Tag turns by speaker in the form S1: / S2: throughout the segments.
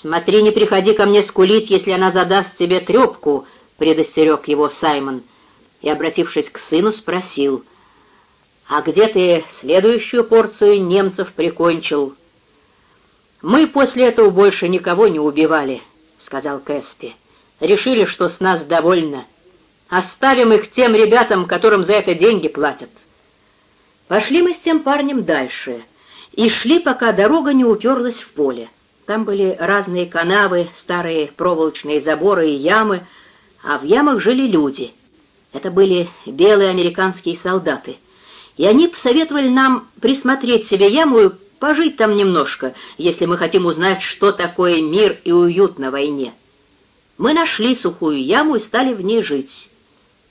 S1: «Смотри, не приходи ко мне скулить, если она задаст тебе трепку», — предостерег его Саймон, и, обратившись к сыну, спросил, «А где ты следующую порцию немцев прикончил?» «Мы после этого больше никого не убивали», — сказал Кэспи. «Решили, что с нас довольно. Оставим их тем ребятам, которым за это деньги платят». Пошли мы с тем парнем дальше и шли, пока дорога не уперлась в поле. Там были разные канавы, старые проволочные заборы и ямы, а в ямах жили люди. Это были белые американские солдаты. И они посоветовали нам присмотреть себе яму и пожить там немножко, если мы хотим узнать, что такое мир и уют на войне. Мы нашли сухую яму и стали в ней жить.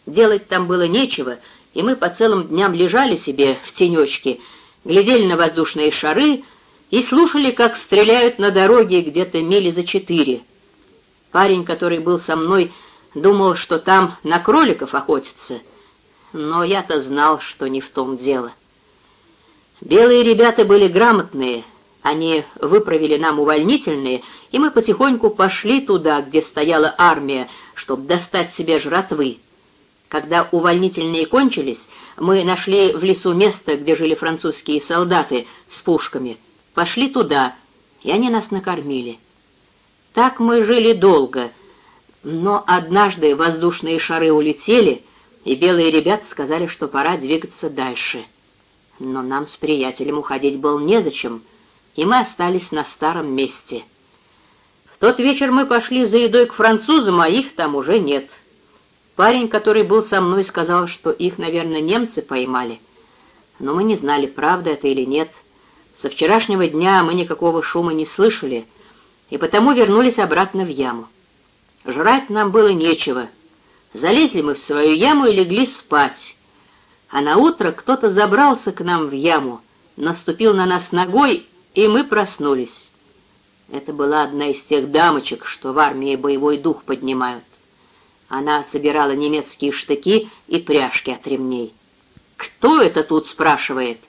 S1: Делать там было нечего, и мы по целым дням лежали себе в тенечке, глядели на воздушные шары и слушали, как стреляют на дороге где-то мили за четыре. Парень, который был со мной, думал, что там на кроликов охотятся, но я-то знал, что не в том дело. Белые ребята были грамотные, они выправили нам увольнительные, и мы потихоньку пошли туда, где стояла армия, чтобы достать себе жратвы. Когда увольнительные кончились, мы нашли в лесу место, где жили французские солдаты с пушками — Пошли туда, и они нас накормили. Так мы жили долго, но однажды воздушные шары улетели, и белые ребята сказали, что пора двигаться дальше. Но нам с приятелем уходить было незачем, и мы остались на старом месте. В тот вечер мы пошли за едой к французам, а их там уже нет. Парень, который был со мной, сказал, что их, наверное, немцы поймали. Но мы не знали, правда это или нет. Со вчерашнего дня мы никакого шума не слышали, и потому вернулись обратно в яму. Жрать нам было нечего. Залезли мы в свою яму и легли спать. А на утро кто-то забрался к нам в яму, наступил на нас ногой, и мы проснулись. Это была одна из тех дамочек, что в армии боевой дух поднимают. Она собирала немецкие штыки и пряжки от ремней. «Кто это тут?» — спрашивает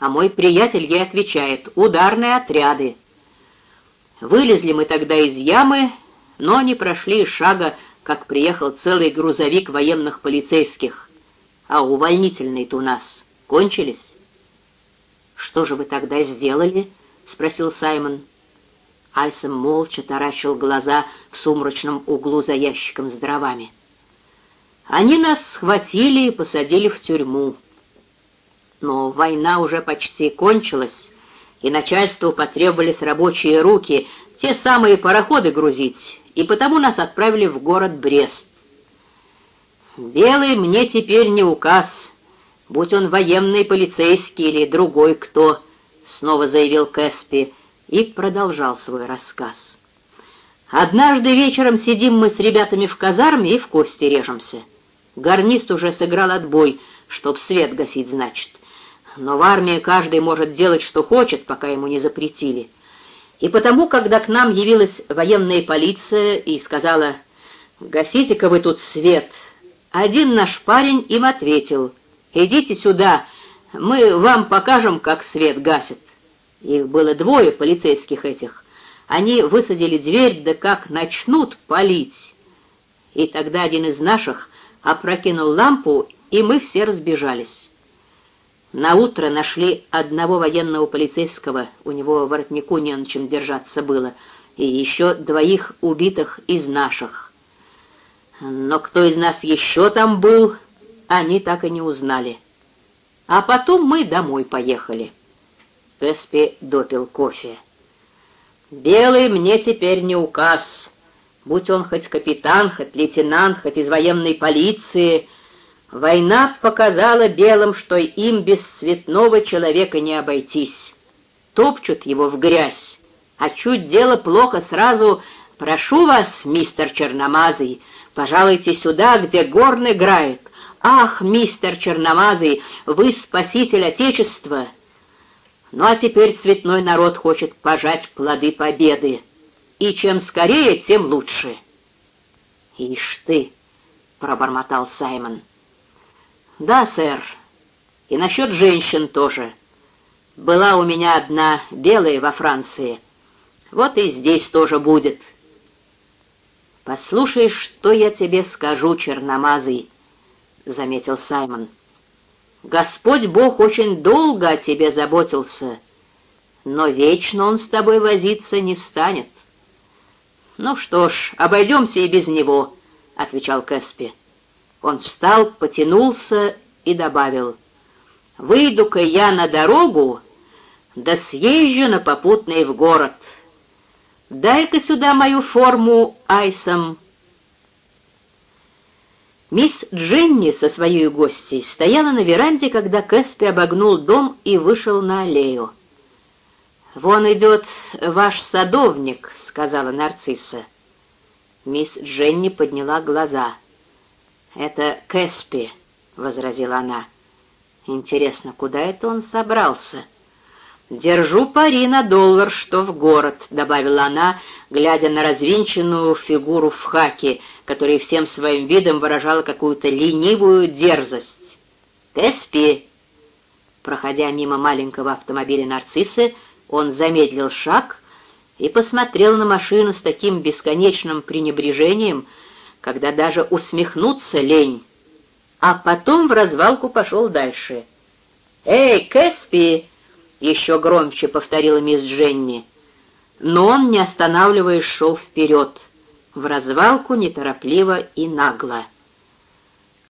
S1: а мой приятель ей отвечает «Ударные отряды». Вылезли мы тогда из ямы, но не прошли шага, как приехал целый грузовик военных полицейских. А увольнительные-то у нас кончились. «Что же вы тогда сделали?» — спросил Саймон. Айсом молча таращил глаза в сумрачном углу за ящиком с дровами. «Они нас схватили и посадили в тюрьму». Но война уже почти кончилась, и начальству потребовались рабочие руки, те самые пароходы грузить, и потому нас отправили в город Брест. «Белый мне теперь не указ, будь он военный, полицейский или другой кто», — снова заявил Кэспи и продолжал свой рассказ. «Однажды вечером сидим мы с ребятами в казарме и в кости режемся. Гарнист уже сыграл отбой, чтоб свет гасить, значит но в армии каждый может делать, что хочет, пока ему не запретили. И потому, когда к нам явилась военная полиция и сказала «Гасите-ка вы тут свет», один наш парень им ответил «Идите сюда, мы вам покажем, как свет гасит». Их было двое полицейских этих. Они высадили дверь, да как начнут палить. И тогда один из наших опрокинул лампу, и мы все разбежались. На утро нашли одного военного полицейского, у него воротнику не на чем держаться было, и еще двоих убитых из наших. Но кто из нас еще там был, они так и не узнали. А потом мы домой поехали. Песпи допил кофе. «Белый мне теперь не указ. Будь он хоть капитан, хоть лейтенант, хоть из военной полиции — Война показала белым, что им без цветного человека не обойтись. Топчут его в грязь, а чуть дело плохо сразу «Прошу вас, мистер Черномазый, пожалуйте сюда, где горн играет. Ах, мистер Черномазый, вы спаситель Отечества!» Ну а теперь цветной народ хочет пожать плоды победы. И чем скорее, тем лучше. «Ишь ты!» — пробормотал Саймон. «Да, сэр. И насчет женщин тоже. Была у меня одна белая во Франции. вот и здесь тоже будет. «Послушай, что я тебе скажу, черномазый», — заметил Саймон. «Господь Бог очень долго о тебе заботился, но вечно Он с тобой возиться не станет». «Ну что ж, обойдемся и без него», — отвечал Кэспи. Он встал, потянулся и добавил. «Выйду-ка я на дорогу, да съезжу на попутный в город. Дай-ка сюда мою форму айсом». Мисс Дженни со своей гостьей стояла на веранде, когда Кэспи обогнул дом и вышел на аллею. «Вон идет ваш садовник», — сказала нарцисса. Мисс Дженни подняла глаза. «Это Кэспи», — возразила она. «Интересно, куда это он собрался?» «Держу пари на доллар, что в город», — добавила она, глядя на развинченную фигуру в хаке, которая всем своим видом выражала какую-то ленивую дерзость. «Кэспи!» Проходя мимо маленького автомобиля нарциссы, он замедлил шаг и посмотрел на машину с таким бесконечным пренебрежением, когда даже усмехнуться лень, а потом в развалку пошел дальше. «Эй, Кэспи!» — еще громче повторила мисс Дженни. Но он, не останавливаясь, шел вперед, в развалку неторопливо и нагло.